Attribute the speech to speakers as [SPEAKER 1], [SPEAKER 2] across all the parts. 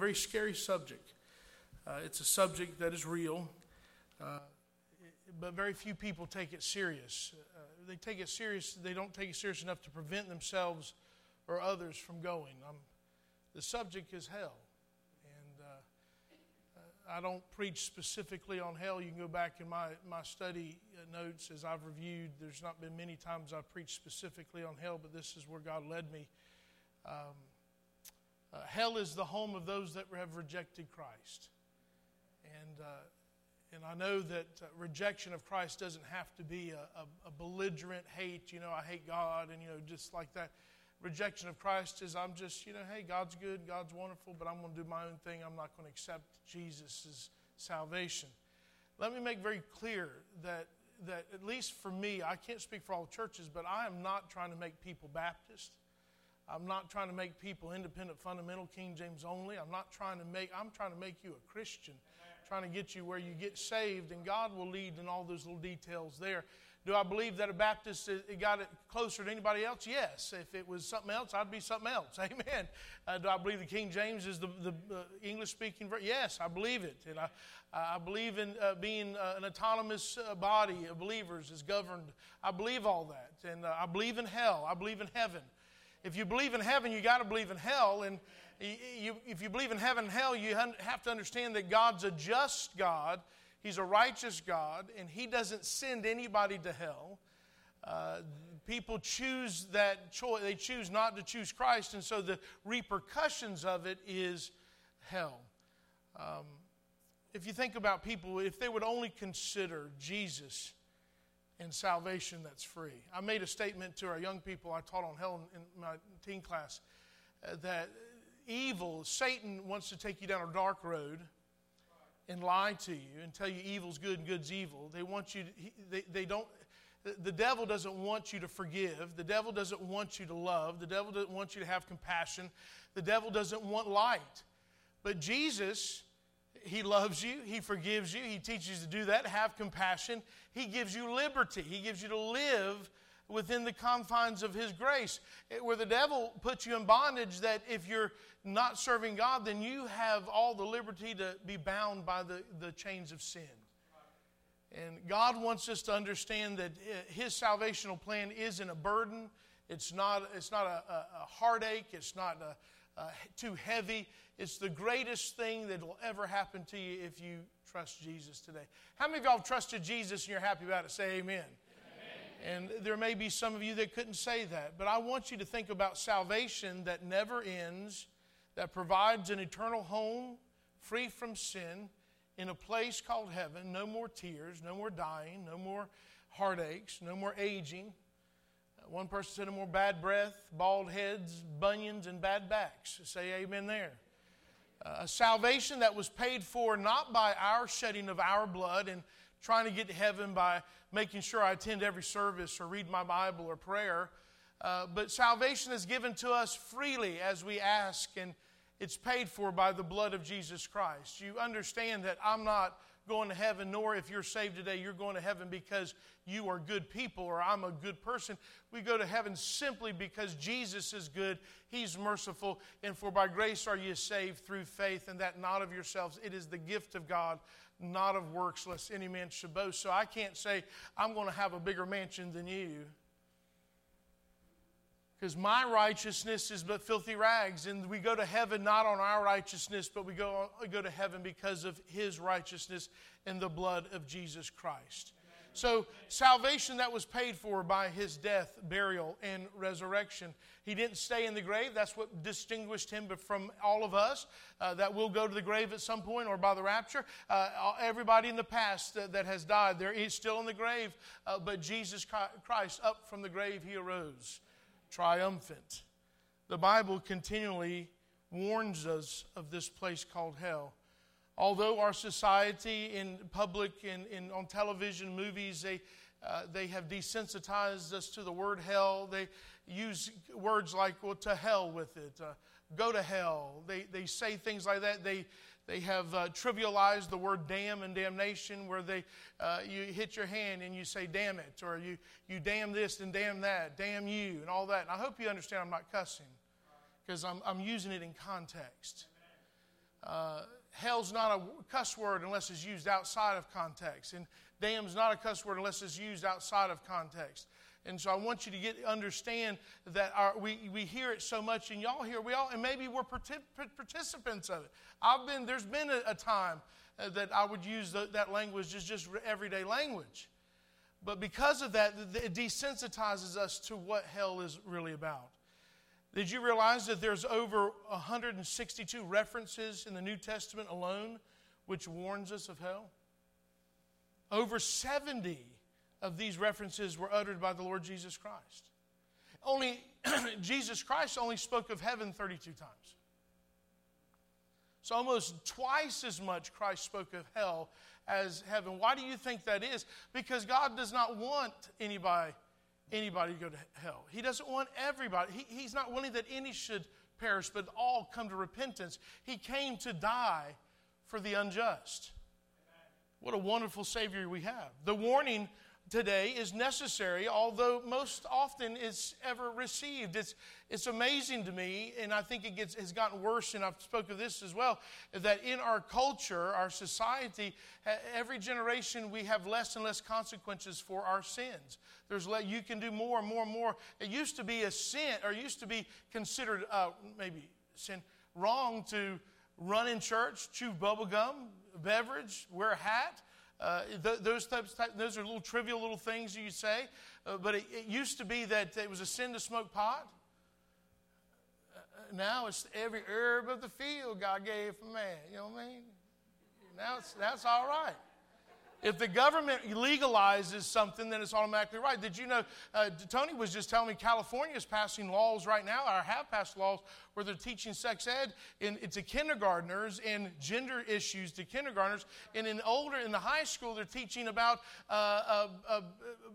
[SPEAKER 1] very scary subject. Uh, it's a subject that is real, uh, but very few people take it serious. Uh, they take it serious, they don't take it serious enough to prevent themselves or others from going. Um, the subject is hell. And uh, I don't preach specifically on hell. You can go back in my, my study uh, notes as I've reviewed. There's not been many times I've preached specifically on hell, but this is where God led me. Um, uh, hell is the home of those that have rejected Christ. And, uh, and I know that uh, rejection of Christ doesn't have to be a, a, a, belligerent hate, you know, I hate God, and, you know, just like that. Rejection of Christ is I'm just, you know, hey, God's good, God's wonderful, but I'm going to do my own thing. I'm not going to accept Jesus' salvation. Let me make very clear that, that, at least for me, I can't speak for all churches, but I am not trying to make people Baptist. I'm not trying to make people independent, fundamental, King James only. I'm not trying to make, I'm trying to make you a Christian, trying to get you where you get saved, and God will lead in all those little details there. Do I believe that a Baptist it got it closer to anybody else? Yes. If it was something else, I'd be something else. Amen. Uh, do I believe the King James is the, the uh, English speaking version? Yes, I believe it. And I, I believe in uh, being uh, an autonomous uh, body of believers is governed. I believe all that. And uh, I believe in hell. I believe in heaven if you believe in heaven, you got to believe in hell. And you, if you believe in heaven and hell, you have to understand that God's a just God. He's a righteous God, and He doesn't send anybody to hell. Uh, people choose that choice. They choose not to choose Christ, and so the repercussions of it is hell. Um, if you think about people, if they would only consider Jesus and salvation that's free. I made a statement to our young people I taught on hell in my teen class uh, that evil, Satan wants to take you down a dark road and lie to you and tell you evil's good and good's evil. They want you to, they, they don't, the devil doesn't want you to forgive. The devil doesn't want you to love. The devil doesn't want you to have compassion. The devil doesn't want light. But Jesus he loves you. He forgives you. He teaches you to do that, have compassion. He gives you liberty. He gives you to live within the confines of His grace. Where the devil puts you in bondage, that if you're not serving God, then you have all the liberty to be bound by the, the chains of sin. And God wants us to understand that uh, His salvational plan isn't a burden, it's not, it's not a, a, a heartache, it's not a, Uh, too heavy. It's the greatest thing that will ever happen to you if you trust Jesus today. How many of y'all have trusted Jesus and you're happy about it? Say amen. amen. And there may be some of you that couldn't say that, but I want you to think about salvation that never ends, that provides an eternal home free from sin in a place called heaven. No more tears, no more dying, no more heartaches, no more aging. One person said, more bad breath, bald heads, bunions, and bad backs. Say amen there a salvation that was paid for not by our shedding of our blood and trying to get to heaven by making sure I attend every service or read my Bible or prayer, uh, but salvation is given to us freely as we ask, and it's paid for by the blood of Jesus Christ. You understand that I'm not going to heaven, nor if you're saved today, you're going to heaven because you are good people or I'm a good person. We go to heaven simply because Jesus is good, He's merciful, and for by grace are you saved through faith, and that not of yourselves. It is the gift of God, not of works, lest any man should boast. So I can't say, I'm going to have a bigger mansion than you because my righteousness is but filthy rags and we go to heaven not on our righteousness but we go, go to heaven because of his righteousness in the blood of jesus christ so salvation that was paid for by his death burial and resurrection. He didn't stay in the grave. That's what distinguished him from all of us uh, that will go to the grave at some point or by the rapture. Uh, everybody in the past that, that has died there is still in the grave uh, but jesus christ up from the grave he arose triumphant. The Bible continually warns us of this place called hell. Although our society in public and in, on television, movies, they, uh, they have desensitized us to the word hell. They use words like, well, to hell with it, uh, go to hell. They, they say things like that. They, they have uh, trivialized the word damn and damnation, where they, uh, you hit your hand and you say, damn it, or you, you damn this and damn that, damn you, and all that. And I hope you understand I'm not cussing because I'm, I'm using it in context. Uh, hell's not a cuss word unless it's used outside of context. And damn's not a cuss word unless it's used outside of context. And so I want you to get understand that our, we, we hear it so much, and y'all hear we all, and maybe we're participants of it. I've been there's been a, a time uh, that I would use the, that language as just everyday language, but because of that, it desensitizes us to what hell is really about. Did you realize that there's over 162 references in the New Testament alone which warns us of hell? Over 70 of these references were uttered by the Lord Jesus Christ. Only Jesus Christ only spoke of heaven 32 times. So almost twice as much Christ spoke of hell as heaven. Why do you think that is? Because God does not want anybody anybody to go to hell. He doesn't want everybody. He, he's not willing that any should perish, but all come to repentance. He came to die for the unjust. What a wonderful Savior we have. The warning today is necessary, although most often it's ever received. It's, it's amazing to me, and I think it gets, has gotten worse, and I've spoken of this as well, that in our culture, our society, every generation we have less and less consequences for our sins. There's you can do more and more and more. It used to be a sin, or used to be considered uh, maybe sin, wrong to run in church, chew bubble gum, beverage, wear a hat. Uh, th- those types, type, those are little trivial little things you say, uh, but it, it, used to be that it was a sin to smoke pot. Uh, now it's every herb of the field God gave for man. You know what I mean? Now it's, that's all right. If the government legalizes something, then it's automatically right. Did you know? Uh, Tony was just telling me California is passing laws right now, or have passed laws, where they're teaching sex ed in, to kindergartners and gender issues to kindergartners. And in older, in the high school, they're teaching about uh, uh, uh,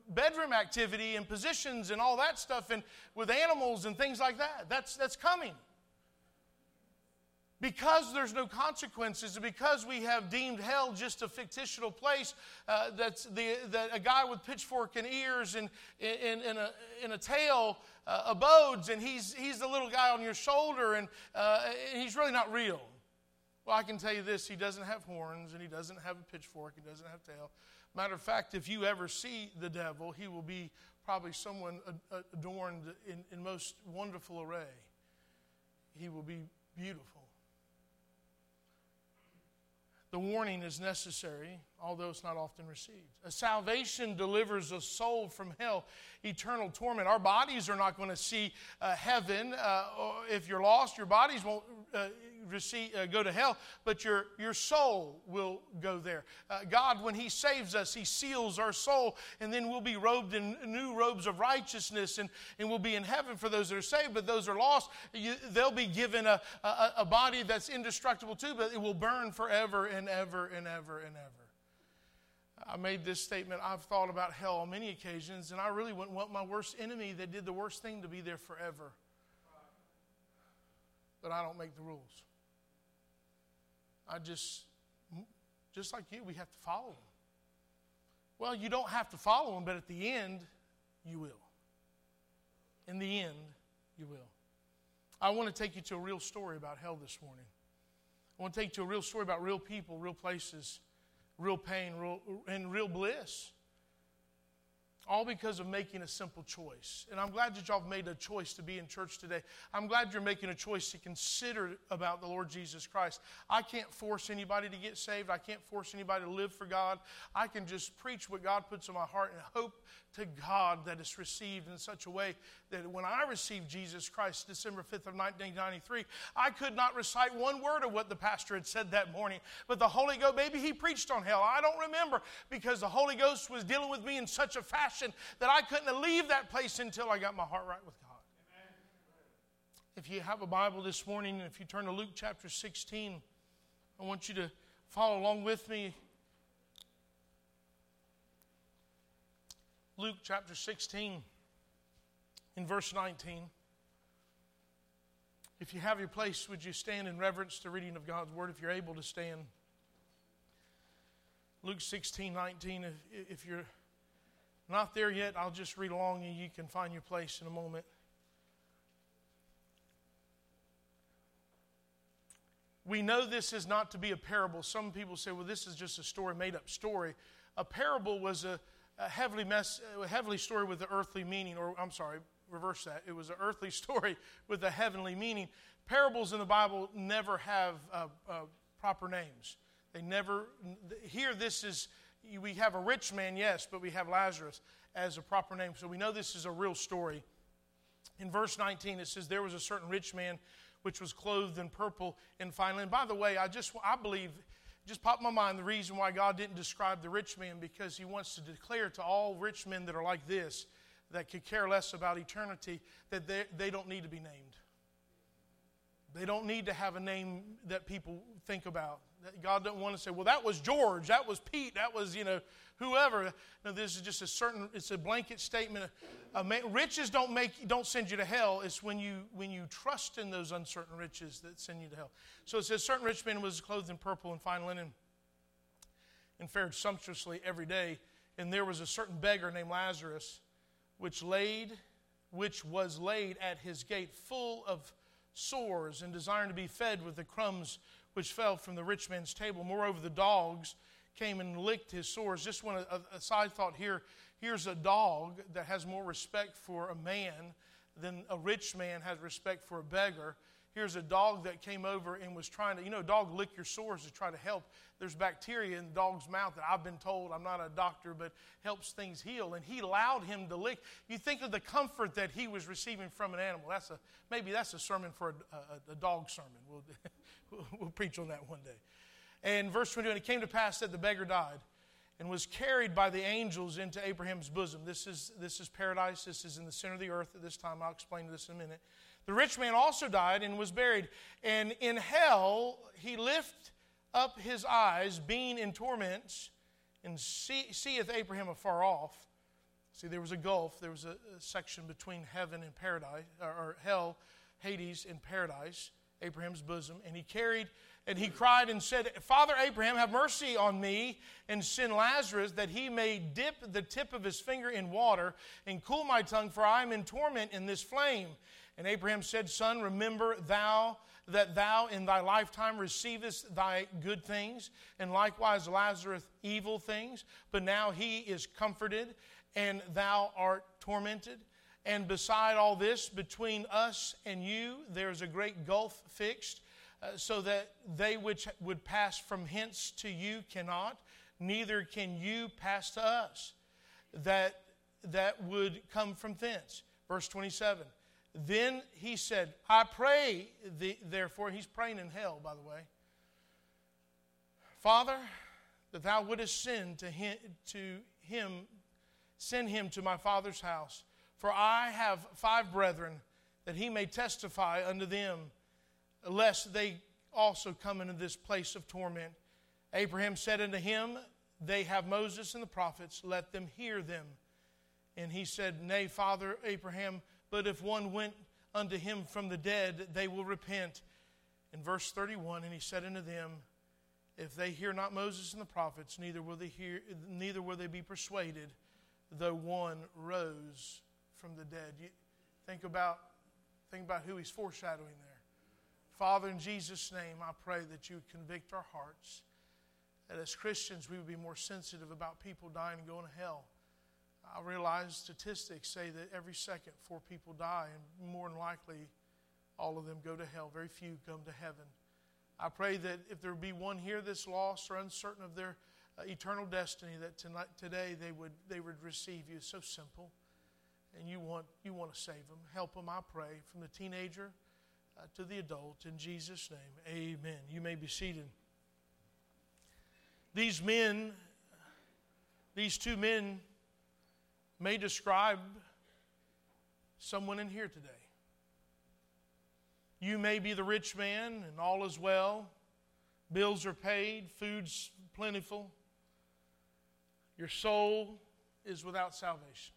[SPEAKER 1] bedroom activity and positions and all that stuff, and with animals and things like that. That's that's coming because there's no consequences, and because we have deemed hell just a fictitional place uh, that's the, that a guy with pitchfork and ears and in, a, in a tail uh, abodes, and he's, he's the little guy on your shoulder, and, uh, and he's really not real. Well, I can tell you this he doesn't have horns, and he doesn't have a pitchfork, he doesn't have tail. Matter of fact, if you ever see the devil, he will be probably someone adorned in, in most wonderful array. He will be beautiful. The warning is necessary, although it's not often received. A salvation delivers a soul from hell, eternal torment. Our bodies are not going to see uh, heaven. Uh, if you're lost, your bodies won't uh, receive, uh, go to hell, but your, your soul will go there. Uh, God, when He saves us, He seals our soul, and then we'll be robed in new robes of righteousness, and, and we'll be in heaven for those that are saved. But those are lost, you, they'll be given a, a, a body that's indestructible too, but it will burn forever and ever and ever and ever. I made this statement. I've thought about hell on many occasions, and I really wouldn't want my worst enemy that did the worst thing to be there forever. But I don't make the rules. I just, just like you, we have to follow them. Well, you don't have to follow them, but at the end, you will. In the end, you will. I want to take you to a real story about hell this morning. I want to take you to a real story about real people, real places, real pain, real, and real bliss. All because of making a simple choice. And I'm glad that y'all have made a choice to be in church today. I'm glad you're making a choice to consider about the Lord Jesus Christ. I can't force anybody to get saved. I can't force anybody to live for God. I can just preach what God puts in my heart and hope to God that it's received in such a way that when I received Jesus Christ December 5th of 1993, I could not recite one word of what the pastor had said that morning. But the Holy Ghost, maybe he preached on hell. I don't remember because the Holy Ghost was dealing with me in such a fashion that I couldn't leave that place until I got my heart right with God. If you have a Bible this morning, if you turn to Luke chapter 16, I want you to follow along with me Luke chapter 16, in verse 19. If you have your place, would you stand in reverence to reading of God's word if you're able to stand? Luke 16, 19. If, if you're not there yet, I'll just read along and you can find your place in a moment. we know this is not to be a parable. Some people say, well, this is just a story, made up story. A parable was a, a heavily, mess, a heavily story with an earthly meaning, or I'm sorry, reverse that. It was an earthly story with a heavenly meaning. Parables in the Bible never have uh, uh, proper names. They never, here, this is, we have a rich man, yes, but we have Lazarus as a proper name. So we know this is a real story. In verse 19, it says, There was a certain rich man which was clothed in purple and fine linen. By the way, I just, I believe, just popped my mind the reason why God didn't describe the rich man because he wants to declare to all rich men that are like this, that could care less about eternity, that they, they don't need to be named. They don't need to have a name that people think about. God doesn't want to say, well, that was George, that was Pete, that was, you know, whoever. No, this is just a certain, it's a blanket statement. Uh, riches don't make, don't send you to hell. It's when you, when you trust in those uncertain riches that send you to hell. So it says, certain rich man was clothed in purple and fine linen and fared sumptuously every day. And there was a certain beggar named Lazarus, which laid, which was laid at his gate full of sores and desiring to be fed with the crumbs which fell from the rich man's table. Moreover, the dogs came and licked his sores. Just one a, a side thought here. Here's a dog that has more respect for a man than a rich man has respect for a beggar. Here's a dog that came over and was trying to, you know, dog lick your sores to try to help. There's bacteria in the dog's mouth that I've been told, I'm not a doctor, but helps things heal. And he allowed him to lick. You think of the comfort that he was receiving from an animal. That's a, maybe that's a sermon for a, a, a dog sermon. We'll, we'll preach on that one day. And verse 22 And it came to pass that the beggar died and was carried by the angels into Abraham's bosom. This is, this is paradise. This is in the center of the earth at this time. I'll explain this in a minute. The rich man also died and was buried. And in hell, he lift up his eyes, being in torments, and see, seeth Abraham afar off. See, there was a gulf. There was a, a section between heaven and paradise, or, or hell, Hades, and paradise. Abraham's bosom, and he carried and he cried and said, Father Abraham, have mercy on me and send Lazarus that he may dip the tip of his finger in water and cool my tongue, for I am in torment in this flame. And Abraham said, Son, remember thou that thou in thy lifetime receivest thy good things, and likewise Lazarus evil things, but now he is comforted, and thou art tormented. And beside all this, between us and you, there is a great gulf fixed, uh, so that they which would pass from hence to you cannot, neither can you pass to us that, that would come from thence. Verse 27. Then he said, I pray, thee, therefore, he's praying in hell, by the way. Father, that thou wouldest send to him, to him, send him to my father's house for I have five brethren, that he may testify unto them, lest they also come into this place of torment. Abraham said unto him, They have Moses and the prophets, let them hear them. And he said, Nay, Father Abraham, but if one went unto him from the dead, they will repent. In verse 31, and he said unto them, If they hear not Moses and the prophets, neither will they hear, neither will they be persuaded, though one rose from the dead. You think about, think about who he's foreshadowing there. Father, in Jesus' name, I pray that you would convict our hearts. That as Christians, we would be more sensitive about people dying and going to hell. I realize statistics say that every second four people die, and more than likely, all of them go to hell. Very few come to heaven. I pray that if there be one here that's lost or uncertain of their uh, eternal destiny, that tonight, today they would, they would receive you. It's so simple and you want, you want to save them. Help them, I pray, from the teenager uh, to the adult. In Jesus' name, amen. You may be seated. These men, these two men, may describe someone in here today. You may be the rich man and all is well. Bills are paid, food's plentiful. Your soul is without salvation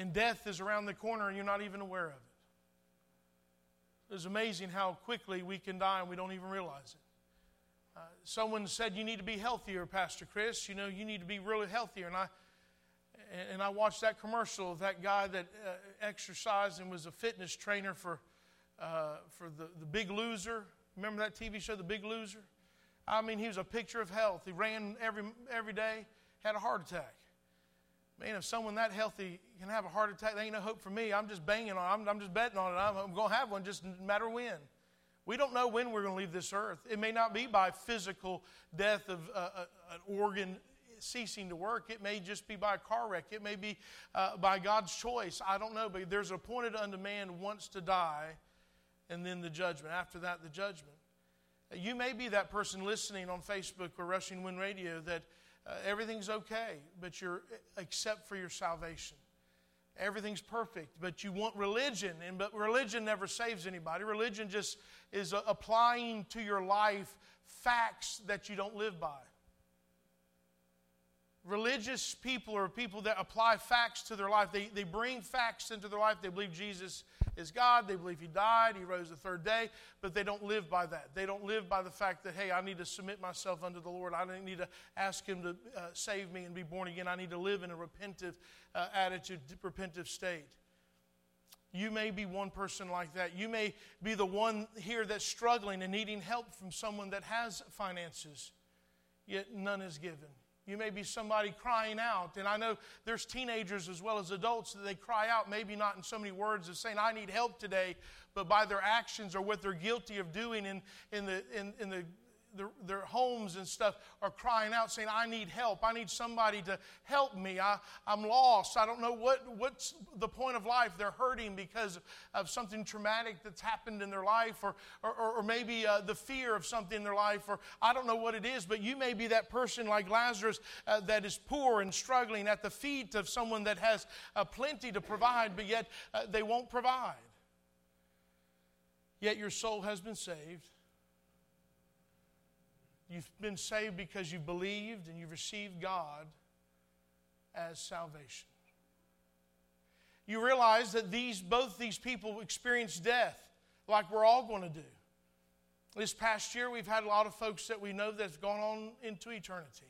[SPEAKER 1] and death is around the corner and you're not even aware of it. It's amazing how quickly we can die and we don't even realize it. Uh, someone said you need to be healthier, Pastor Chris. You know, you need to be really healthier. And I, and I watched that commercial of that guy that uh, exercised and was a fitness trainer for, uh, for the, the big loser Remember that TV show, The Big Loser? I mean, he was a picture of health. He ran every, every day, had a heart attack. Man, if someone that healthy can have a heart attack, there ain't no hope for me. I'm just banging on it. I'm, I'm just betting on it. I'm, I'm going to have one just no matter when. We don't know when we're going to leave this earth. It may not be by physical death of uh, uh, an organ ceasing to work. It may just be by a car wreck. It may be uh, by God's choice. I don't know. But there's appointed unto man once to die, and then the judgment. After that, the judgment. You may be that person listening on Facebook or Rushing Wind Radio that uh, everything's okay, but you're except for your salvation. Everything's perfect, but you want religion, and but religion never saves anybody. Religion just is applying to your life facts that you don't live by. Religious people are people that apply facts to their life. They, they bring facts into their life. They believe Jesus is God. They believe He died, He rose the third day, but they don't live by that. They don't live by the fact that, hey, I need to submit myself unto the Lord. I don't need to ask Him to uh, save me and be born again. I need to live in a repentive uh, attitude, repentive state. You may be one person like that. You may be the one here that's struggling and needing help from someone that has finances, yet none is given. You may be somebody crying out. And I know there's teenagers as well as adults that they cry out, maybe not in so many words as saying, I need help today, but by their actions or what they're guilty of doing in, in, the, in, in the their, their, homes and stuff are crying out saying i need help. I need somebody to help me. I, i'm lost. I don't know what, what's the point of life. They're hurting because of something traumatic that's happened in their life or, or, or maybe uh, the fear of something in their life or i don't know what it is but you may be that person like lazarus uh, that is poor and struggling at the feet of someone that has uh, plenty to provide but yet uh, they won't provide. Yet your soul has been saved You've been saved because you believed and you've received God as salvation. You realize that these, both these people experienced death like we're all going to do. This past year, we've had a lot of folks that we know that's gone on into eternity.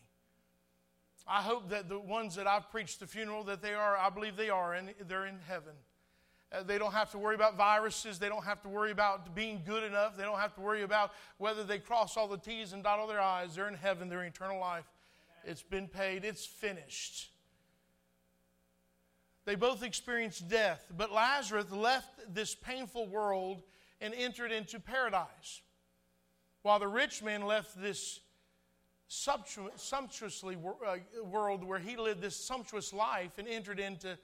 [SPEAKER 1] I hope that the ones that I've preached the funeral, that they are, I believe they are, and they're in heaven. Uh, they don't have to worry about viruses. They don't have to worry about being good enough. They don't have to worry about whether they cross all the T's and dot all their I's. They're in heaven. They're in eternal life. It's been paid. It's finished. They both experienced death, but Lazarus left this painful world and entered into paradise, while the rich man left this sumptuously uh, world where he lived this sumptuous life and entered into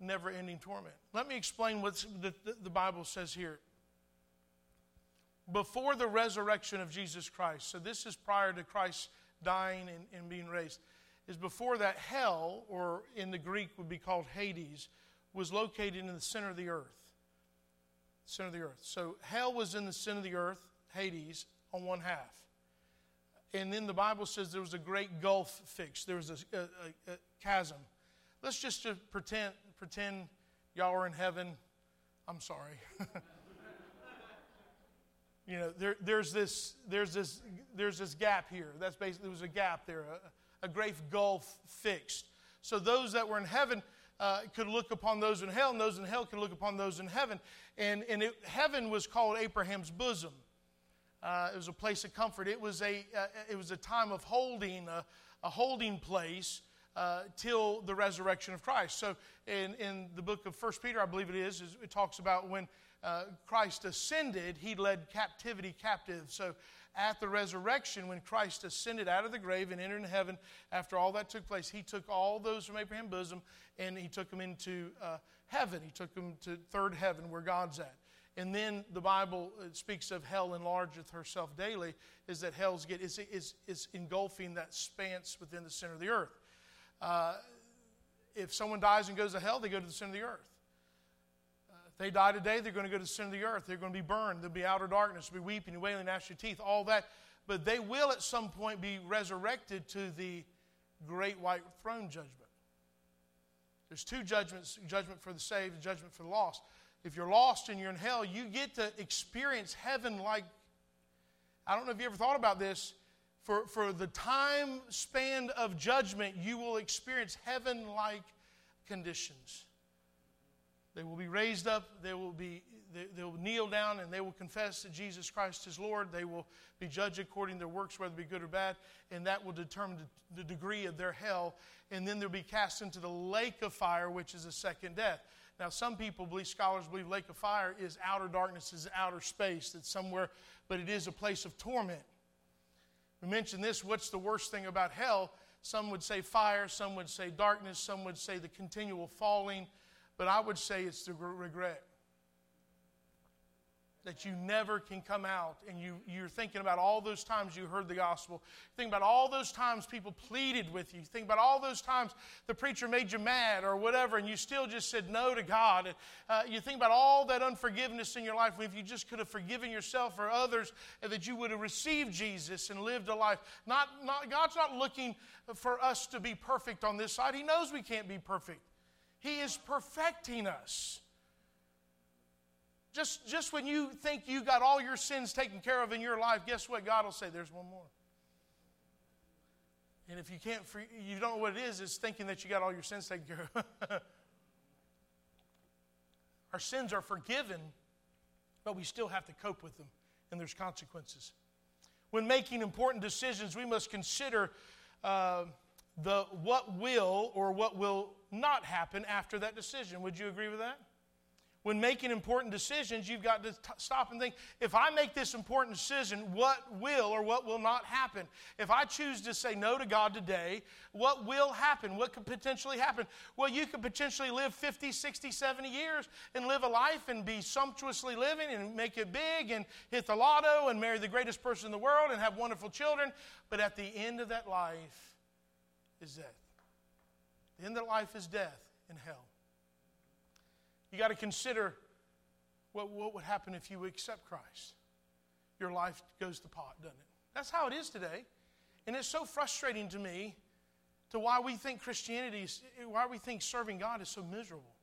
[SPEAKER 1] never ending torment. Let me explain what the, the Bible says here. Before the resurrection of Jesus Christ, so this is prior to Christ dying and, and being raised, is before that hell, or in the Greek would be called Hades, was located in the center of the earth. Center of the earth. So hell was in the center of the earth, Hades, on one half. And then the Bible says there was a great gulf fixed. There was a, a, a, a chasm. Let's just pretend pretend y'all are in heaven. I'm sorry. you know, there, there's, this, there's, this, there's this gap here. That's basically, there was a gap there, a, a great gulf fixed. So those that were in heaven uh, could look upon those in hell, and those in hell could look upon those in heaven. And, and it, heaven was called Abraham's bosom. Uh, it was a place of comfort. It was a, uh, it was a time of holding, a, a holding place uh, till the resurrection of Christ. So, in, in the book of First Peter, I believe it is, it talks about when uh, Christ ascended, he led captivity captive. So, at the resurrection, when Christ ascended out of the grave and entered into heaven, after all that took place, he took all those from Abraham's bosom and he took them into uh, heaven. He took them to third heaven where God's at. And then the Bible uh, speaks of hell enlargeth herself daily, is that hell's get is, is, is engulfing that span within the center of the earth. Uh, if someone dies and goes to hell, they go to the center of the earth. Uh, if they die today, they're going to go to the center of the earth. They're going to be burned. There'll be outer darkness, there'll be weeping and wailing, gnashing your teeth, all that. But they will at some point be resurrected to the great white throne judgment. There's two judgments judgment for the saved, and judgment for the lost. If you're lost and you're in hell, you get to experience heaven like I don't know if you ever thought about this for, for the time span of judgment, you will experience heaven like conditions. They will be raised up. They will be they, they, will kneel down and they will confess that Jesus Christ is Lord. They will be judged according to their works, whether it be good or bad, and that will determine the, the degree of their hell. And then they'll be cast into the lake of fire, which is a second death. Now, some people believe, scholars believe, lake of fire is outer darkness, is outer space, that's somewhere, but it is a place of torment. We mentioned this. What's the worst thing about hell? Some would say fire, some would say darkness, some would say the continual falling, but I would say it's the regret that you never can come out and you, you're thinking about all those times you heard the gospel. Think about all those times people pleaded with you. Think about all those times the preacher made you mad or whatever and you still just said no to God. And, uh, you think about all that unforgiveness in your life. If you just could have forgiven yourself or others that you would have received Jesus and lived a life. Not, not, God's not looking for us to be perfect on this side. He knows we can't be perfect. He is perfecting us. Just, just when you think you got all your sins taken care of in your life, guess what? God will say, there's one more. And if you can't, you don't know what it is, it's thinking that you got all your sins taken care of. Our sins are forgiven, but we still have to cope with them, and there's consequences. When making important decisions, we must consider uh, the what will or what will not happen after that decision. Would you agree with that? When making important decisions, you've got to t- stop and think if I make this important decision, what will or what will not happen? If I choose to say no to God today, what will happen? What could potentially happen? Well, you could potentially live 50, 60, 70 years and live a life and be sumptuously living and make it big and hit the lotto and marry the greatest person in the world and have wonderful children. But at the end of that life is death. The end of life is death in hell. You got to consider what, what would happen if you accept Christ. Your life goes to pot, doesn't it? That's how it is today. And it's so frustrating to me to why we think Christianity is, why we think serving God is so miserable.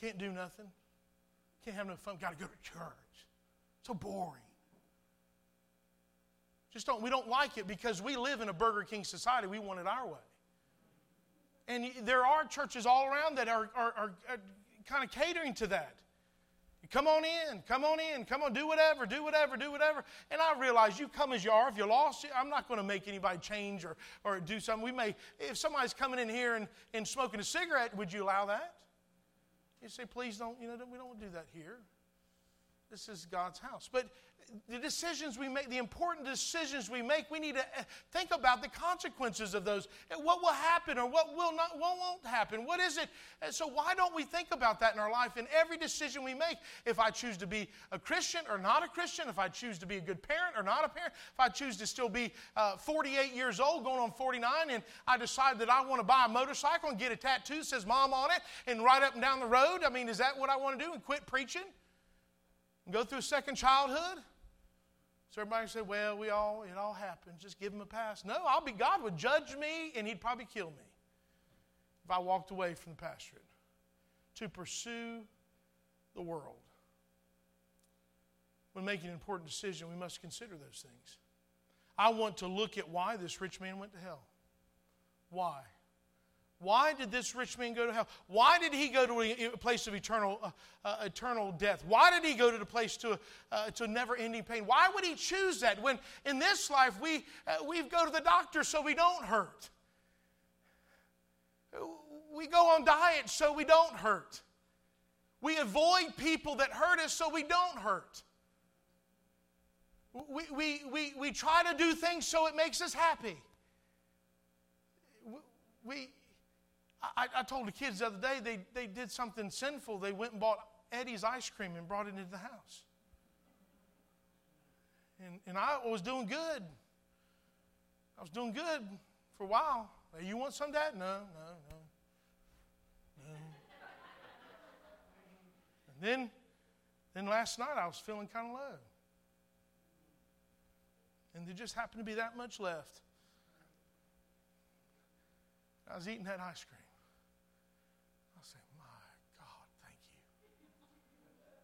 [SPEAKER 1] Can't do nothing. Can't have no fun. Got to go to church. So boring. Just don't, we don't like it because we live in a Burger King society. We want it our way. And there are churches all around that are, are, are, are kind of catering to that. Come on in, come on in, come on, do whatever, do whatever, do whatever. And I realize you come as you are. If you're lost, I'm not going to make anybody change or, or do something. We may, if somebody's coming in here and, and smoking a cigarette, would you allow that? You say, please don't, you know, we don't do that here. This is God's house. But the decisions we make, the important decisions we make, we need to eh, think about the consequences of those. What will happen or what will not, what won't happen? What is it? And so why don't we think about that in our life? In every decision we make, if I choose to be a Christian or not a Christian, if I choose to be a good parent or not a parent, if I choose to still be uh, 48 years old, going on 49, and I decide that I want to buy a motorcycle and get a tattoo says mom on it and ride up and down the road, I mean, is that what I want to do and quit preaching? And go through a second childhood? So everybody said, well, we all, it all happens. Just give him a pass. No, I'll be, God would judge me and he'd probably kill me if I walked away from the pastorate to pursue the world. When making an important decision, we must consider those things. I want to look at why this rich man went to hell. Why? Why did this rich man go to hell? Why did he go to a place of eternal, uh, uh, eternal death? Why did he go to the place to, uh, to never ending pain? Why would he choose that when in this life we, uh, we go to the doctor so we don't hurt? We go on diet so we don't hurt. We avoid people that hurt us so we don't hurt. We, we, we, we try to do things so it makes us happy. We, I, I told the kids the other day they, they did something sinful. They went and bought Edy's ice cream and brought it into the house. And, and I was doing good. I was doing good for a while. Hey, you want some Dad? No, no, no. No. And then, then last night I was feeling kind of low. And there just happened to be that much left. I was eating that ice cream.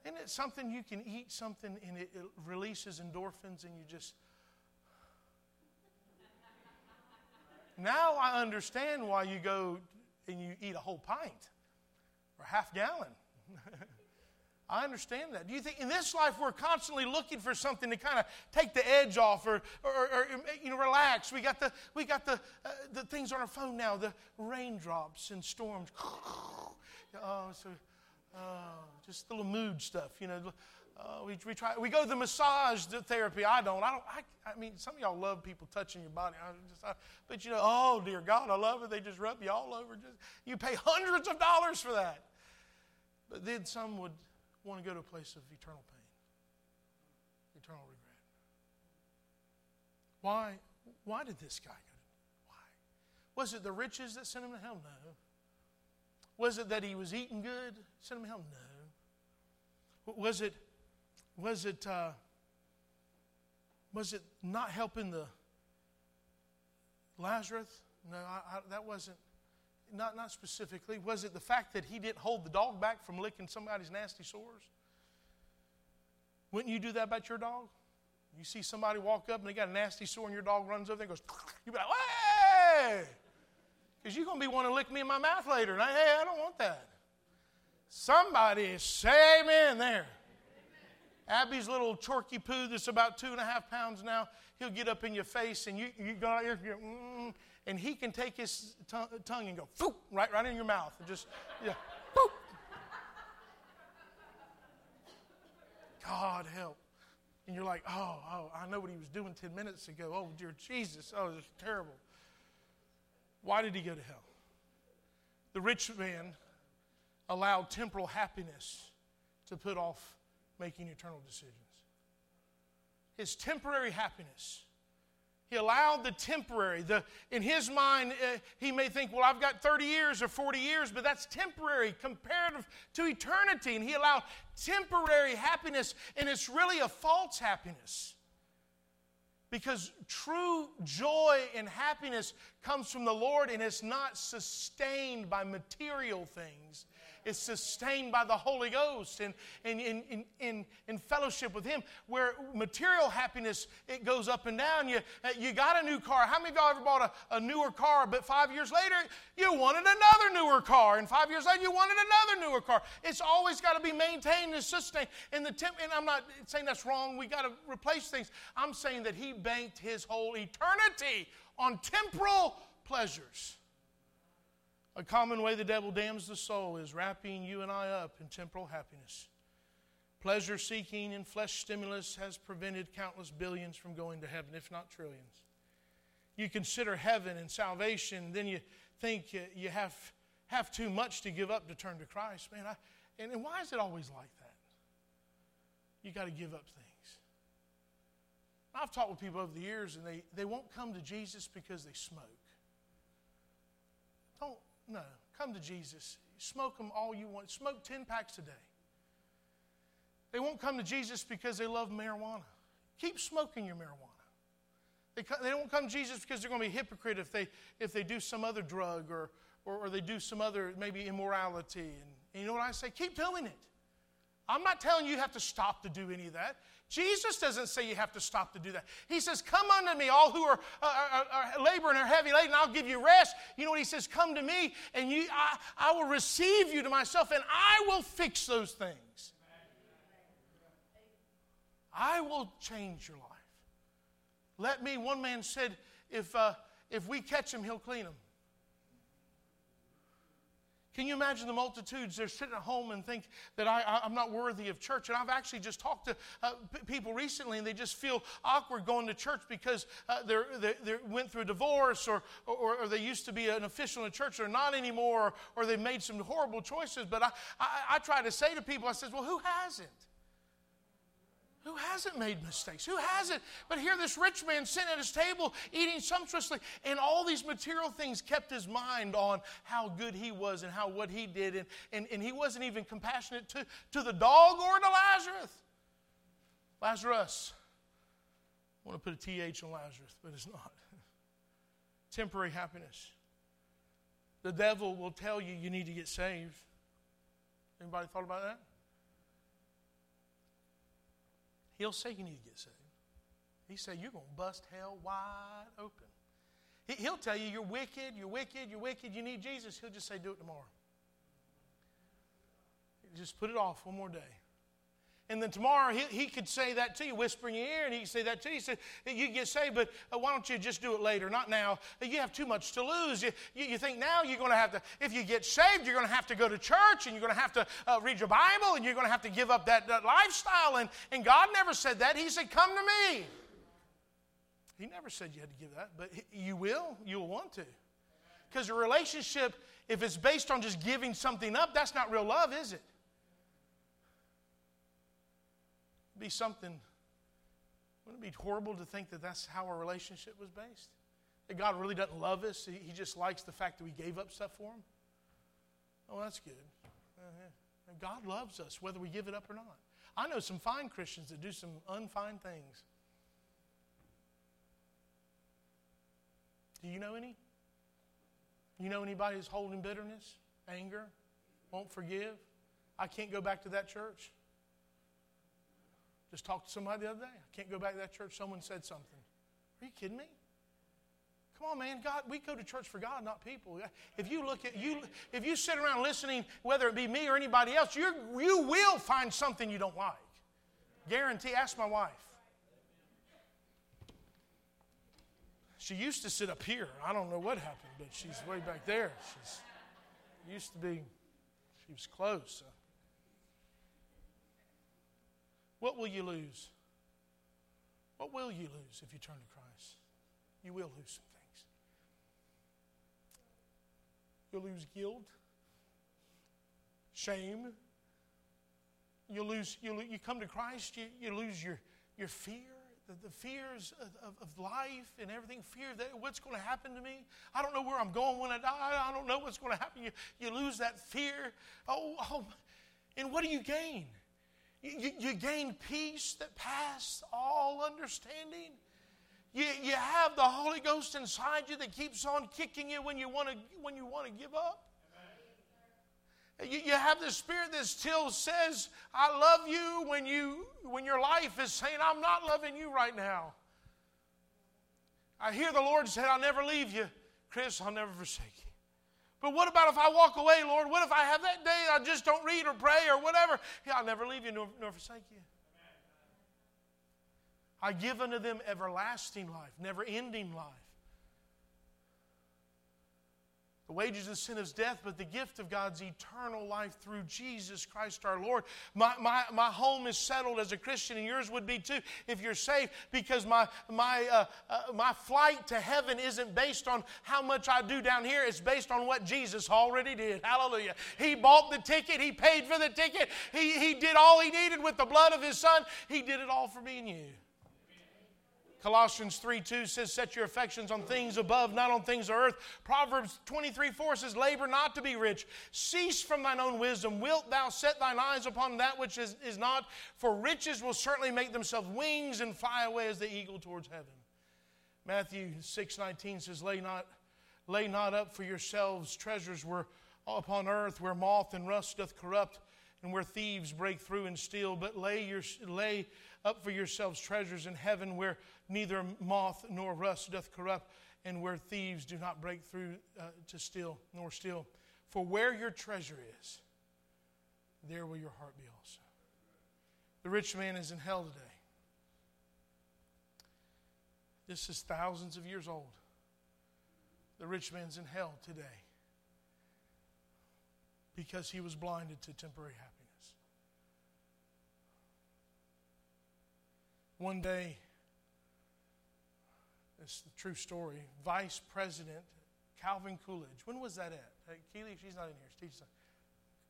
[SPEAKER 1] Isn't it something you can eat something and it, it releases endorphins and you just. Now I understand why you go and you eat a whole pint. or half gallon. I understand that. Do you think in this life we're constantly looking for something to kind of take the edge off or, or, or, you know relax? We got the we got the uh, the things on our phone now, the raindrops and storms. oh, so uh, just the little mood stuff, you know. Uh, we, we try we go to the massage therapy. I don't. I don't. I, I mean, some of y'all love people touching your body. I just, I, but you know, oh dear God, I love it. They just rub you all over. Just you pay hundreds of dollars for that. But then some would want to go to a place of eternal pain, eternal regret. Why, why did this guy go? Why? Was it the riches that sent him to hell? No. Was it that he was eating good? Sent him hell? No. Was it, was it, uh, was it not helping the Lazarus? No, I, I, that wasn't not, not specifically. Was it the fact that he didn't hold the dog back from licking somebody's nasty sores? Wouldn't you do that about your dog? You see somebody walk up and they got a nasty sore and your dog runs over there and goes, you'd be like, hey! Because you're going to be wanting to lick me in my mouth later. And I, hey, I don't want that. Somebody say amen there. Abby's little chorky poo that's about two and a half pounds now, he'll get up in your face and you, you go out here, mm, and he can take his tongue and go, foop, right, right in your mouth. And just, yeah, foop. God help. And you're like, oh, oh, I know what he was doing 10 minutes ago. Oh, dear Jesus. Oh, is terrible. Why did he go to hell? The rich man allowed temporal happiness to put off making eternal decisions. His temporary happiness he allowed the temporary. The, in his mind, uh, he may think, well, I've got 30 years or 40 years, but that's temporary comparative to eternity. And he allowed temporary happiness, and it's really a false happiness. Because true joy and happiness comes from the Lord and it's not sustained by material things is sustained by the Holy Ghost and in, in, in, in, fellowship with Him. Where material happiness, it goes up and down. You, uh, you got a new car. How many of y'all ever bought a, a newer car, but five years later, you wanted another newer car? And five years later, you wanted another newer car. It's always got to be maintained and sustained. And, the temp- and I'm not saying that's wrong. We got to replace things. I'm saying that He banked His whole eternity on temporal pleasures. A common way the devil damns the soul is wrapping you and I up in temporal happiness. Pleasure seeking and flesh stimulus has prevented countless billions from going to heaven, if not trillions. You consider heaven and salvation, then you think you have, have too much to give up to turn to Christ. Man, I, and, and why is it always like that? You got to give up things. I've talked with people over the years, and they, they won't come to Jesus because they smoke. No, come to Jesus. Smoke them all you want. Smoke 10 packs a day. They won't come to Jesus because they love marijuana. Keep smoking your marijuana. They, they don't come to Jesus because they're going to be hypocrite if they, if they do some other drug or, or, or they do some other, maybe immorality. And, and you know what I say? Keep doing it. I'm not telling you you have to stop to do any of that. Jesus doesn't say you have to stop to do that. He says, Come unto me, all who are, are, are laboring and are heavy laden, I'll give you rest. You know what he says? Come to me, and you, I, I will receive you to myself, and I will fix those things. I will change your life. Let me, one man said, if, uh, if we catch him, he'll clean him. Can you imagine the multitudes? They're sitting at home and think that I, am not worthy of church. And I've actually just talked to uh, p- people recently, and they just feel awkward going to church because uh, they they went through a divorce, or, or, or, they used to be an official in a church, they're not anymore, or, or they made some horrible choices. But I, I, I try to say to people, I says, well, who hasn't? Who hasn't made mistakes? Who hasn't? But here, this rich man sitting at his table eating sumptuously, and all these material things kept his mind on how good he was and how what he did, and, and, and he wasn't even compassionate to, to the dog or to Lazarus. Lazarus. I want to put a TH on Lazarus, but it's not. Temporary happiness. The devil will tell you you need to get saved. Anybody thought about that? He'll say you need to get saved. He say you're going to bust hell wide open. He'll tell you you're wicked, you're wicked, you're wicked, you need Jesus. He'll just say do it tomorrow. Just put it off one more day. And then tomorrow he, he could say that to you, whisper in your ear, and he could say that to you. He said, You get saved, but uh, why don't you just do it later, not now? You have too much to lose. You, you, you think now you're going to have to, if you get saved, you're going to have to go to church and you're going to have to uh, read your Bible and you're going to have to give up that, that lifestyle. And, and God never said that. He said, Come to me. He never said you had to give that, but you will. You'll want to. Because a relationship, if it's based on just giving something up, that's not real love, is it? Be something, wouldn't it be horrible to think that that's how our relationship was based? That God really doesn't love us, He, he just likes the fact that we gave up stuff for Him? Oh, that's good. Uh-huh. God loves us, whether we give it up or not. I know some fine Christians that do some unfine things. Do you know any? You know anybody who's holding bitterness, anger, won't forgive? I can't go back to that church. Just talked to somebody the other day. I can't go back to that church. Someone said something. Are you kidding me? Come on, man. God, we go to church for God, not people. If you look at you, if you sit around listening, whether it be me or anybody else, you you will find something you don't like. Guarantee. Ask my wife. She used to sit up here. I don't know what happened, but she's way back there. She's used to be. She was close. What will you lose? What will you lose if you turn to Christ? You will lose some things. You'll lose guilt, shame. You'll lose, you you come to Christ, you, you lose your, your fear, the, the fears of, of, of, life and everything, fear that what's going to happen to me. I don't know where I'm going when I die. I don't know what's going to happen. You, you lose that fear. Oh, oh, and what do you gain? You, you gain peace that passes all understanding. You, you have the Holy Ghost inside you that keeps on kicking you when you want to when you want to give up. You, you have the Spirit that still says, "I love you." When you when your life is saying, "I'm not loving you right now." I hear the Lord say, "I'll never leave you, Chris. I'll never forsake you." But what about if I walk away, Lord? What if I have that day I just don't read or pray or whatever? Yeah, I'll never leave you nor, nor forsake you. I give unto them everlasting life, never ending life. The wages of sin is death, but the gift of God's eternal life through Jesus Christ our Lord. My, my, my home is settled as a Christian, and yours would be too if you're saved, because my, my, uh, uh, my flight to heaven isn't based on how much I do down here, it's based on what Jesus already did. Hallelujah. He bought the ticket, He paid for the ticket, He, he did all He needed with the blood of His Son. He did it all for me and you. Colossians 3 2 says, Set your affections on things above, not on things of earth. Proverbs 23 4 says, Labor not to be rich. Cease from thine own wisdom. Wilt thou set thine eyes upon that which is, is not? For riches will certainly make themselves wings and fly away as the eagle towards heaven. Matthew 6 19 says, Lay not, lay not up for yourselves treasures where, upon earth where moth and rust doth corrupt and where thieves break through and steal, but lay, your, lay up for yourselves treasures in heaven where neither moth nor rust doth corrupt, and where thieves do not break through uh, to steal nor steal. For where your treasure is, there will your heart be also. The rich man is in hell today. This is thousands of years old. The rich man's in hell today because he was blinded to temporary happiness. One day, it's the true story. Vice President Calvin Coolidge. When was that at? Hey, Keely, she's not in here. Teach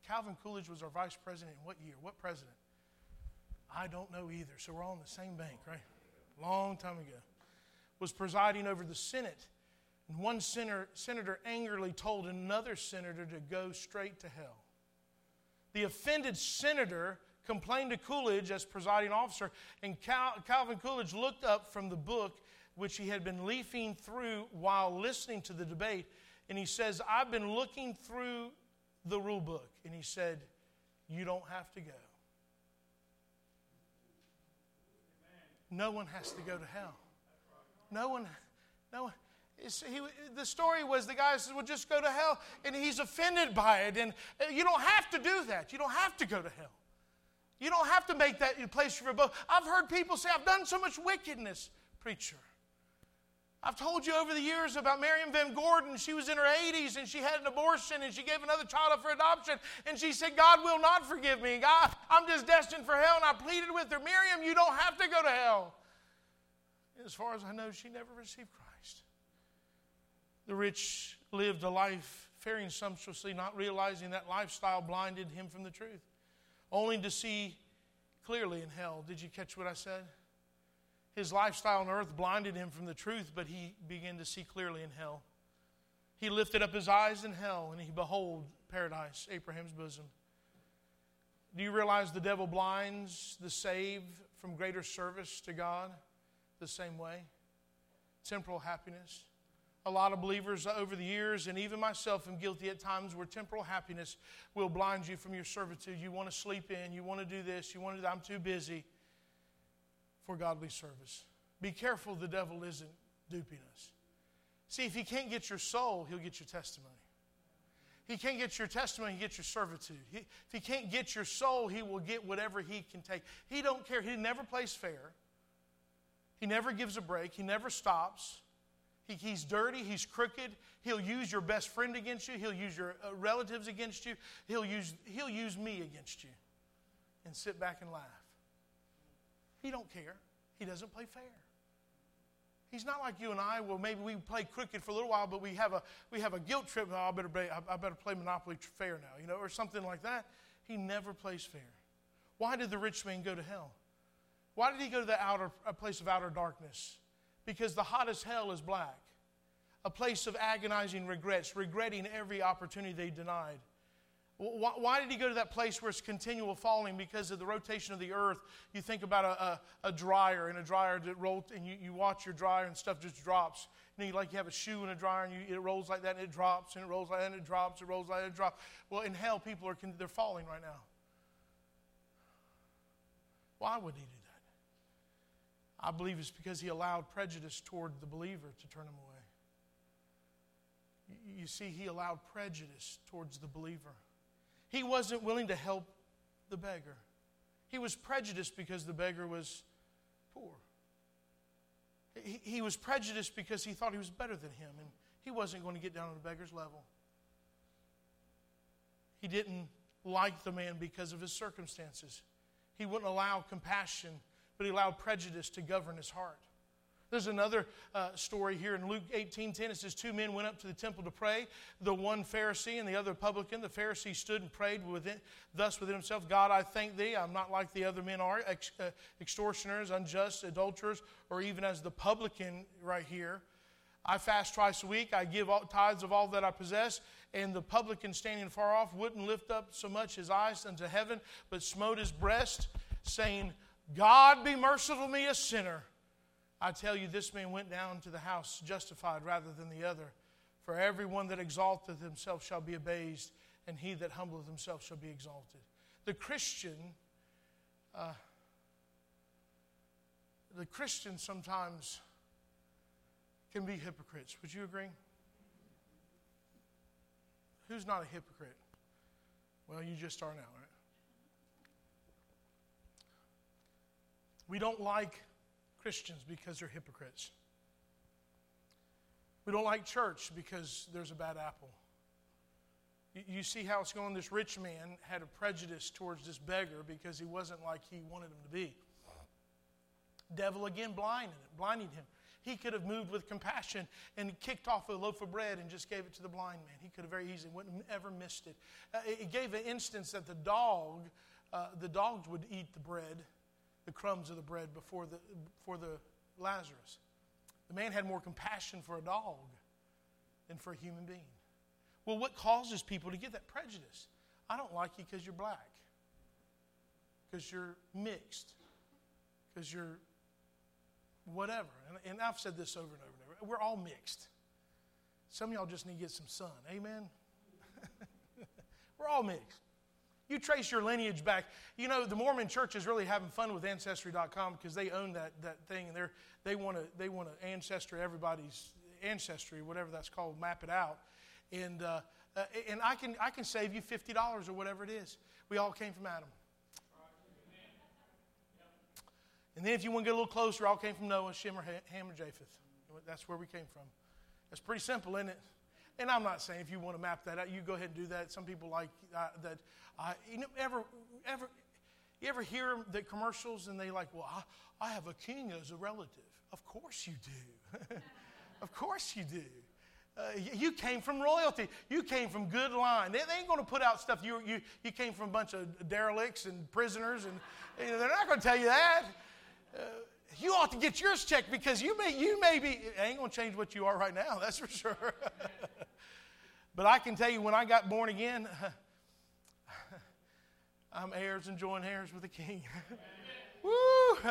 [SPEAKER 1] Calvin Coolidge was our vice president in what year? What president? I don't know either. So we're all in the same bank, right? Long time ago. Was presiding over the Senate. And one senator, senator angrily told another senator to go straight to hell. The offended senator complained to Coolidge as presiding officer, and Cal- Calvin Coolidge looked up from the book which he had been leafing through while listening to the debate. And he says, I've been looking through the rule book. And he said, You don't have to go. No one has to go to hell. No one, no one. He, the story was the guy says, Well, just go to hell. And he's offended by it. And uh, you don't have to do that. You don't have to go to hell. You don't have to make that place for both. I've heard people say, I've done so much wickedness, preacher. I've told you over the years about Miriam Van Gordon. She was in her 80s and she had an abortion and she gave another child up for adoption. And she said, God will not forgive me. God, I'm just destined for hell. And I pleaded with her, Miriam, you don't have to go to hell. As far as I know, she never received Christ. The rich lived a life faring sumptuously, not realizing that lifestyle blinded him from the truth, only to see clearly in hell. Did you catch what I said? His lifestyle on earth blinded him from the truth, but he began to see clearly in hell. He lifted up his eyes in hell, and he behold paradise, Abraham's bosom. Do you realize the devil blinds the saved from greater service to God the same way? Temporal happiness. A lot of believers over the years, and even myself, am guilty at times where temporal happiness will blind you from your servitude. You want to sleep in, you want to do this, you want to do I'm too busy for godly service. Be careful the devil isn't duping us. See, if he can't get your soul, he'll get your testimony. He can't get your testimony, he gets your servitude. He, if he can't get your soul, he will get whatever he can take. He don't care. He never plays fair. He never gives a break. He never stops. He, he's dirty. He's crooked. He'll use your best friend against you. He'll use your uh, relatives against you. He'll use, he'll use me against you and sit back and laugh. He don't care. He doesn't play fair. He's not like you and I. Well, maybe we play cricket for a little while, but we have a we have a guilt trip. Oh, I better play, I better play Monopoly fair now, you know, or something like that. He never plays fair. Why did the rich man go to hell? Why did he go to the outer a place of outer darkness? Because the hottest hell is black, a place of agonizing regrets, regretting every opportunity they denied. Why did he go to that place where it's continual falling? Because of the rotation of the earth. You think about a, a, a dryer and a dryer that rolls, and you, you watch your dryer and stuff just drops. You know, like you have a shoe in a dryer and you, it rolls like that and it drops and it rolls like that and it drops, it rolls like that and it drops. Well, in hell, people are they're falling right now. Why would he do that? I believe it's because he allowed prejudice toward the believer to turn him away. You see, he allowed prejudice towards the believer. He wasn't willing to help the beggar. He was prejudiced because the beggar was poor. He, he was prejudiced because he thought he was better than him, and he wasn't going to get down on the beggar's level. He didn't like the man because of his circumstances. He wouldn't allow compassion, but he allowed prejudice to govern his heart. There's another uh, story here in Luke 18:10. It says two men went up to the temple to pray. The one Pharisee and the other publican. The Pharisee stood and prayed within, thus within himself, "God, I thank Thee. I'm not like the other men are, ex, uh, extortioners, unjust, adulterers, or even as the publican right here. I fast twice a week. I give all, tithes of all that I possess." And the publican standing far off wouldn't lift up so much his eyes unto heaven, but smote his breast, saying, "God be merciful to me, a sinner." I tell you, this man went down to the house justified rather than the other. For everyone that exalteth himself shall be abased, and he that humbleth himself shall be exalted. The Christian, uh, the Christian sometimes can be hypocrites. Would you agree? Who's not a hypocrite? Well, you just are now, right? We don't like Christians because they're hypocrites. We don't like church because there's a bad apple. You, see how it's going? This rich man had a prejudice towards this beggar because he wasn't like he wanted him to be. Devil again blinded him, blinding him. He could have moved with compassion and kicked off a loaf of bread and just gave it to the blind man. He could have very easily, wouldn't have ever missed it. Uh, it gave an instance that the dog, uh, the dogs would eat the bread the crumbs of the bread before the, before the Lazarus. The man had more compassion for a dog than for a human being. Well, what causes people to get that prejudice? I don't like you because you're black, because you're mixed, because you're whatever. And, and, I've said this over and over and over. We're all mixed. Some of y'all just need to get some sun. Amen? We're all mixed. You trace your lineage back. You know, the Mormon church is really having fun with Ancestry.com because they own that, that thing and they're, they want to they want to ancestor everybody's ancestry, whatever that's called, map it out. And, uh, uh, and I, can, I can save you $50 or whatever it is. We all came from Adam. And then if you want to get a little closer, all came from Noah, Shem, or Ham, or Japheth. That's where we came from. It's pretty simple, isn't it? And I'm not saying if you want to map that out, you go ahead and do that. Some people like uh, that. Uh, you know, ever, ever, you ever hear the commercials and they like, well, I, I have a king as a relative. Of course you do. of course you do. Uh, you came from royalty. You came from good line. They, they ain't going to put out stuff. You, you, you came from a bunch of derelicts and prisoners, and you know, they're not going to tell you that. Uh, you ought to get yours checked because you may, you may be, it ain't going to change what you are right now, that's for sure. but I can tell you, when I got born again, I'm heirs and joint heirs with the king. Woo!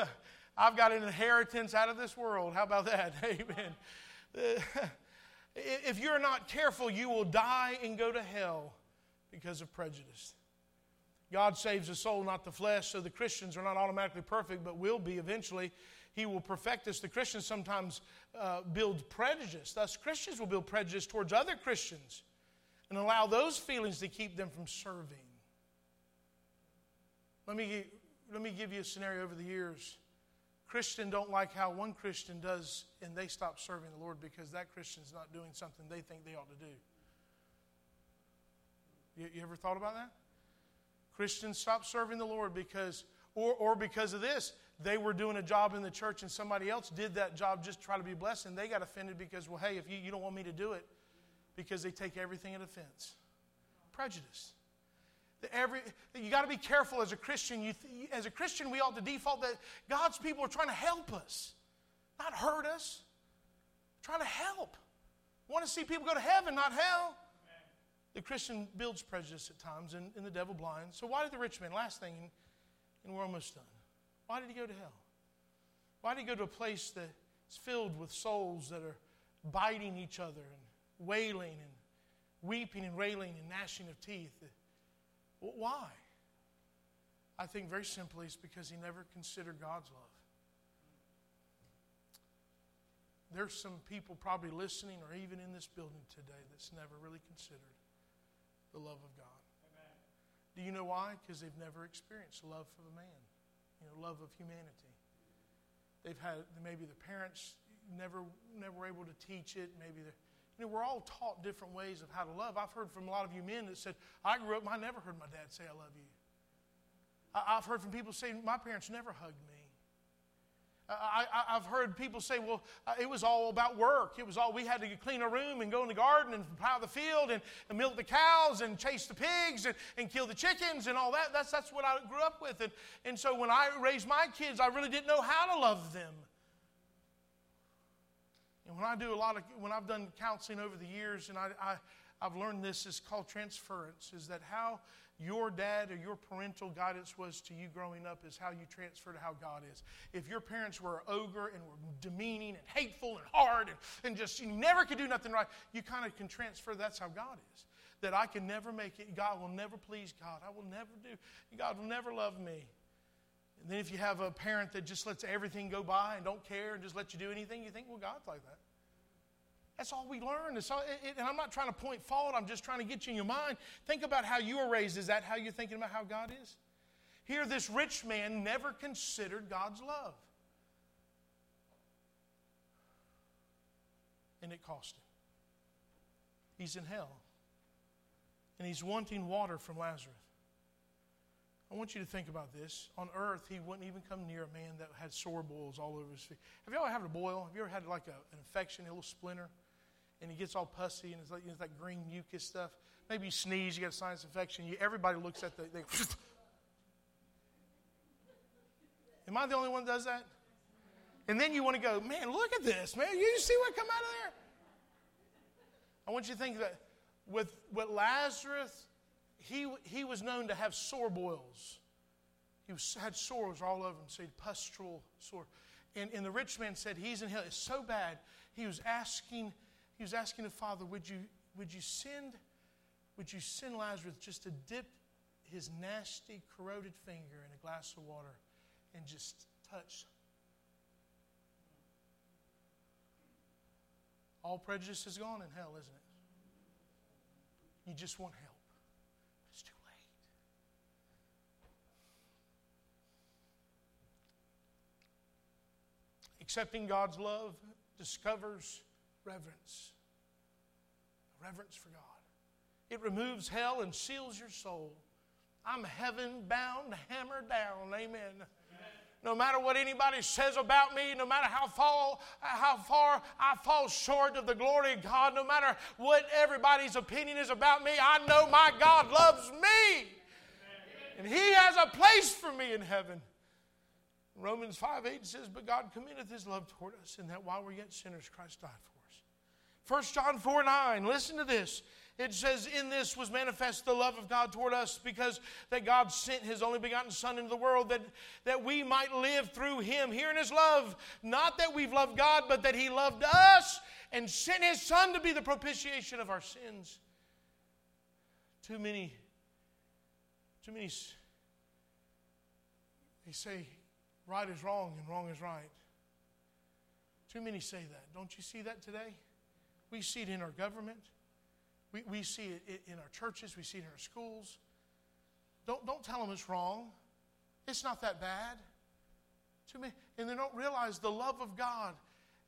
[SPEAKER 1] I've got an inheritance out of this world. How about that? Amen. If you're not careful, you will die and go to hell because of prejudice. God saves the soul, not the flesh, so the Christians are not automatically perfect, but will be eventually. He will perfect us. The Christians sometimes uh, build prejudice. Thus, Christians will build prejudice towards other Christians and allow those feelings to keep them from serving. Let me, let me give you a scenario over the years. Christian don't like how one Christian does, and they stop serving the Lord because that Christian's not doing something they think they ought to do. You, you ever thought about that? Christians stop serving the Lord because, or, or because of this, they were doing a job in the church and somebody else did that job just to try to be blessed, and they got offended because, well, hey, if you, you don't want me to do it, because they take everything at offense. Prejudice. Every, you got to be careful as a Christian. You, as a Christian, we ought to default that God's people are trying to help us, not hurt us. Trying to help. Want to see people go to heaven, not hell. The Christian builds prejudice at times, and, and the devil blinds. So why did the rich man? Last thing, and we're almost done. Why did he go to hell? Why did he go to a place that's filled with souls that are biting each other and wailing and weeping and railing and gnashing of teeth? Why? I think very simply it's because he never considered God's love. There's some people probably listening or even in this building today that's never really considered the love of God. Amen. Do you know why? Because they've never experienced love for a man, you know, love of humanity. They've had maybe the parents never never were able to teach it. Maybe the you know, we're all taught different ways of how to love. I've heard from a lot of you men that said, I grew up, I never heard my dad say, I love you. I've heard from people say, my parents never hugged me. I, have heard people say, well, uh, it was all about work. It was all, we had to clean a room and go in the garden and plow the field and, and milk the cows and chase the pigs and, and kill the chickens and all that. That's, that's what I grew up with. And, and so when I raised my kids, I really didn't know how to love them. And when I do a lot of, when I've done counseling over the years, and I, I, I've learned this is called transference, is that how your dad or your parental guidance was to you growing up is how you transfer to how God is. If your parents were an ogre and were demeaning and hateful and hard and, and just you never could do nothing right, you kind of can transfer that's how God is. That I can never make it, God will never please God. I will never do, God will never love me. And then if you have a parent that just lets everything go by and don't care and just let you do anything, you think, well, God's like that. That's all we learn. All, it, and I'm not trying to point fault, I'm just trying to get you in your mind. Think about how you were raised. Is that how you're thinking about how God is? Here, this rich man never considered God's love. And it cost him. He's in hell. And he's wanting water from Lazarus. I want you to think about this. On earth, he wouldn't even come near a man that had sore boils all over his feet. Have you ever had a boil? Have you ever had like a, an infection, a little splinter? And he gets all pussy and it's like, it's like green mucus stuff. Maybe you sneeze, you got a sinus infection. You, everybody looks at the. They, Am I the only one that does that? And then you want to go, man, look at this, man. You see what come out of there? I want you to think that with, with Lazarus he, he was known to have sore boils. He was, had sores all over him, so he pustule sore. And, and the rich man said, He's in hell. It's so bad. He was asking, he was asking the Father, Would you, would you send, would you send Lazarus just to dip his nasty, corroded finger in a glass of water and just touch All prejudice is gone in hell, isn't it? You just want help. It's too late. Accepting God's love discovers reverence. Reverence for God. It removes hell and seals your soul. I'm heaven bound, hammer down. Amen. No matter what anybody says about me, no matter how far, how far I fall short of the glory of God, no matter what everybody's opinion is about me, I know my God loves me. And He has a place for me in heaven. Romans 5 8 says, But God committeth His love toward us, in that while we're yet sinners, Christ died for us. 1 John 4 9, listen to this. It says, In this was manifest the love of God toward us, because that God sent his only begotten Son into the world that, that we might live through him. Here in his love, not that we've loved God, but that he loved us and sent his Son to be the propitiation of our sins. Too many, too many, they say right is wrong and wrong is right. Too many say that. Don't you see that today? We see it in our government. We, we see it in our churches, we see it in our schools. Don't, don't tell them it's wrong. It's not that bad. To me, and they don't realize the love of God.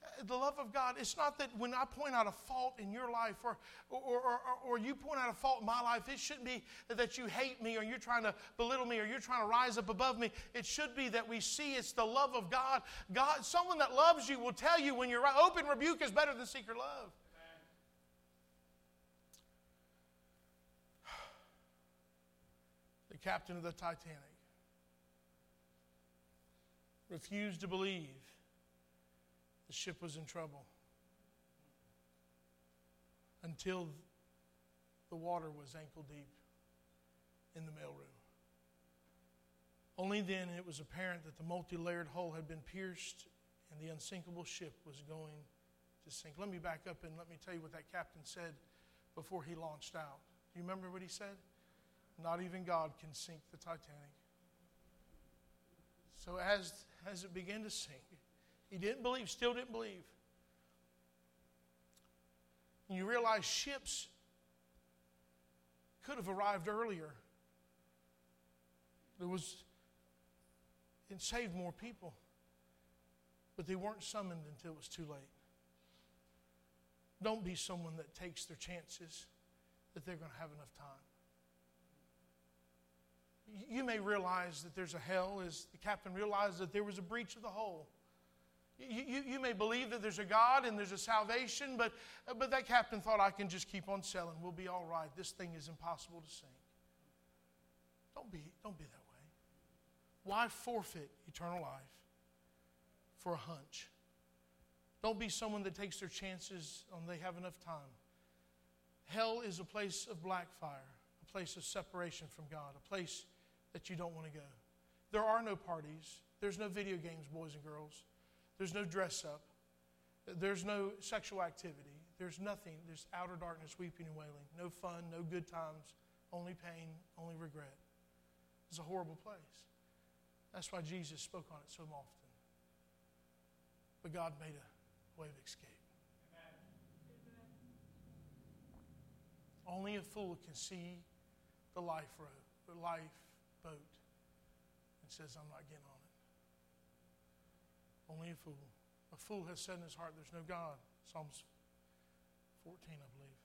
[SPEAKER 1] Uh, the love of God, it's not that when I point out a fault in your life or, or, or, or, or you point out a fault in my life, it shouldn't be that you hate me or you're trying to belittle me or you're trying to rise up above me. It should be that we see it's the love of God. God, someone that loves you will tell you when you're right. Open rebuke is better than secret love. Captain of the Titanic, refused to believe the ship was in trouble until the water was ankle deep in the mailroom. Only then it was apparent that the multi layered hull had been pierced and the unsinkable ship was going to sink. Let me back up and let me tell you what that captain said before he launched out. Do you remember what he said? Not even God can sink the Titanic. So as, as it began to sink, he didn't believe, still didn't believe. And you realize ships could have arrived earlier. There was and saved more people. But they weren't summoned until it was too late. Don't be someone that takes their chances that they're going to have enough time you may realize that there's a hell as the captain realized that there was a breach of the hull. You, you, you, may believe that there's a God and there's a salvation, but, but that captain thought, I can just keep on sailing. We'll be all right. This thing is impossible to sink. Don't be, don't be that way. Why forfeit eternal life for a hunch? Don't be someone that takes their chances on they have enough time. Hell is a place of black fire, a place of separation from God, a place that you don't want to go. There are no parties. There's no video games, boys and girls. There's no dress up. There's no sexual activity. There's nothing. There's outer darkness, weeping and wailing. No fun, no good times, only pain, only regret. It's a horrible place. That's why Jesus spoke on it so often. But God made a way of escape. Only a fool can see the life road, the life boat and says, I'm not getting on it. Only a fool. A fool has said in his heart, There's no God. Psalms 14, I believe.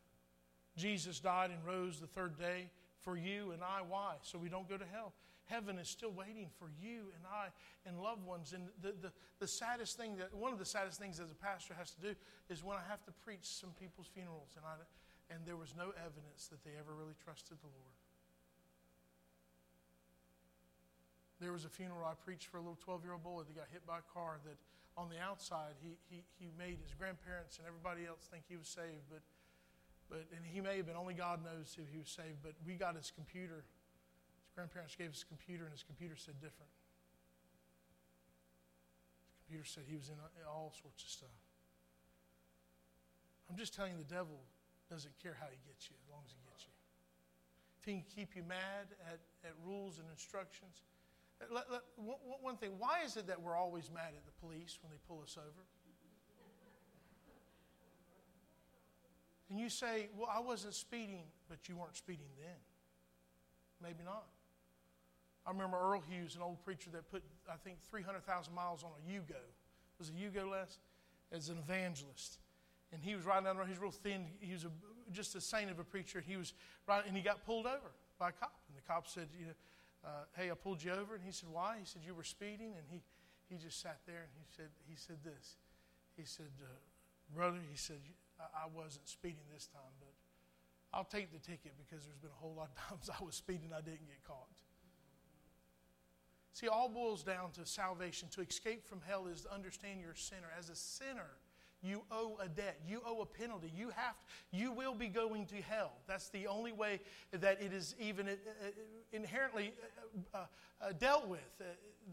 [SPEAKER 1] Jesus died and rose the third day for you and I. Why? So we don't go to hell. Heaven is still waiting for you and I and loved ones. And the, the, the saddest thing that one of the saddest things as a pastor has to do is when I have to preach some people's funerals and I and there was no evidence that they ever really trusted the Lord. There was a funeral I preached for a little 12 year old boy that got hit by a car that on the outside he, he, he made his grandparents and everybody else think he was saved, but, but and he may have been, only God knows if he was saved, but we got his computer. His grandparents gave us his computer and his computer said different. His computer said he was in uh, all sorts of stuff. I'm just telling you, the devil doesn't care how he gets you as long as he gets you. If he can keep you mad at, at rules and instructions, let, let, one thing, why is it that we're always mad at the police when they pull us over? And you say, well, I wasn't speeding, but you weren't speeding then. Maybe not. I remember Earl Hughes, an old preacher that put, I think, 300,000 miles on a Yugo. Was it Yugo, Les? As an evangelist. And he was riding down the road. He's real thin. He was a, just a saint of a preacher. He was riding, and he got pulled over by a cop. And the cop said, you know, uh, hey, I pulled you over. And he said, why? He said, you were speeding. And he, he just sat there and he said, he said this. He said, uh, brother, he said, I, I wasn't speeding this time, but I'll take the ticket because there's been a whole lot of times I was speeding I didn't get caught. See, all boils down to salvation. To escape from hell is to understand you're a sinner. As a sinner, you owe a debt. You owe a penalty. You have. You will be going to hell. That's the only way that it is even uh, uh, inherently uh, dealt with.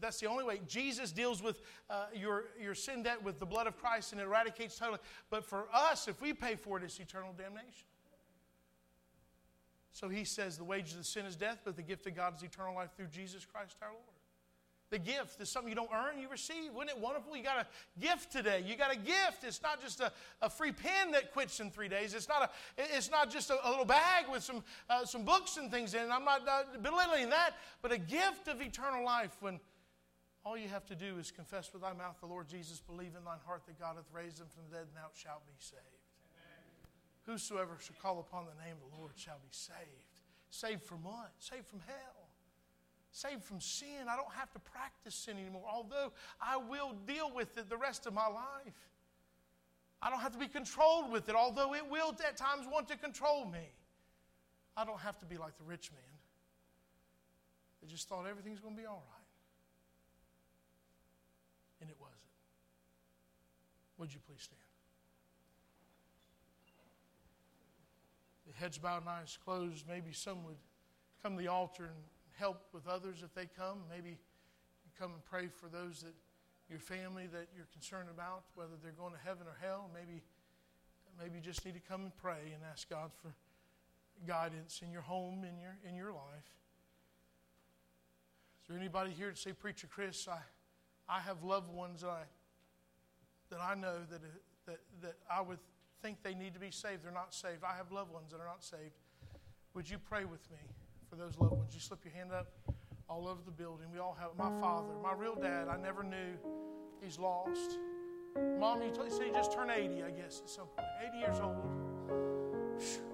[SPEAKER 1] That's the only way. Jesus deals with your, your sin debt with the blood of Christ and it eradicates totally. But for us, if we pay for it, it's eternal damnation. So he says the wages of sin is death, but the gift of God is eternal life through Jesus Christ our Lord. The gift is something you don't earn, you receive. Wasn't it wonderful? You got a gift today. You got a gift. It's not just a, a free pen that quits in three days. It's not, a, it's not just a, a little bag with some, uh, some books and things in it. I'm not uh, belittling that, but a gift of eternal life when all you have to do is confess with thy mouth the Lord Jesus, believe in thine heart that God hath raised him from the dead, and thou shalt be saved. Amen. Whosoever shall call upon the name of the Lord shall be saved. Saved from what? Saved from hell saved from sin. I don't have to practice sin anymore, although I will deal with it the rest of my life. I don't have to be controlled with it, although it will at times want to control me. I don't have to be like the rich man that just thought everything's going to be all right. And it wasn't. Would you please stand? The heads bowed and eyes closed. Maybe some would come to the altar and help with others if they come. Maybe come and pray for those that your family that you're concerned about, whether they're going to heaven or hell. Maybe, maybe you just need to come and pray and ask God for guidance in your home, in your in your life. Is there anybody here to say, Preacher Chris, I, I have loved ones that I, that I know that, that, that I would think they need to be saved. They're not saved. I have loved ones that are not saved. Would you pray with me? For those loved ones. You slip your hand up all over the building. We all have my father, my real dad. I never knew he's lost. Mom, you, he just turned 80, I guess, point. 80 years old.